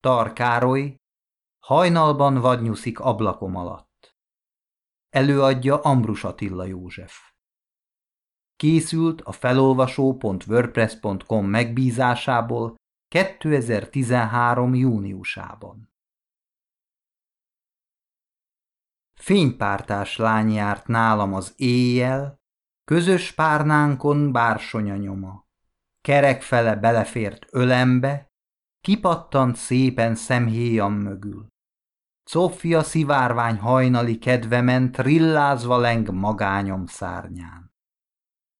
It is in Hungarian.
Tarkároly, hajnalban vadnyuszik ablakom alatt. Előadja Ambrus Attila József. Készült a felolvasó.wordpress.com megbízásából 2013. júniusában. Fénypártás lány járt nálam az éjjel, közös párnánkon bársonya nyoma. Kerekfele belefért ölembe, kipattant szépen szemhéjam mögül. Sofia szivárvány hajnali kedvemen trillázva leng magányom szárnyán.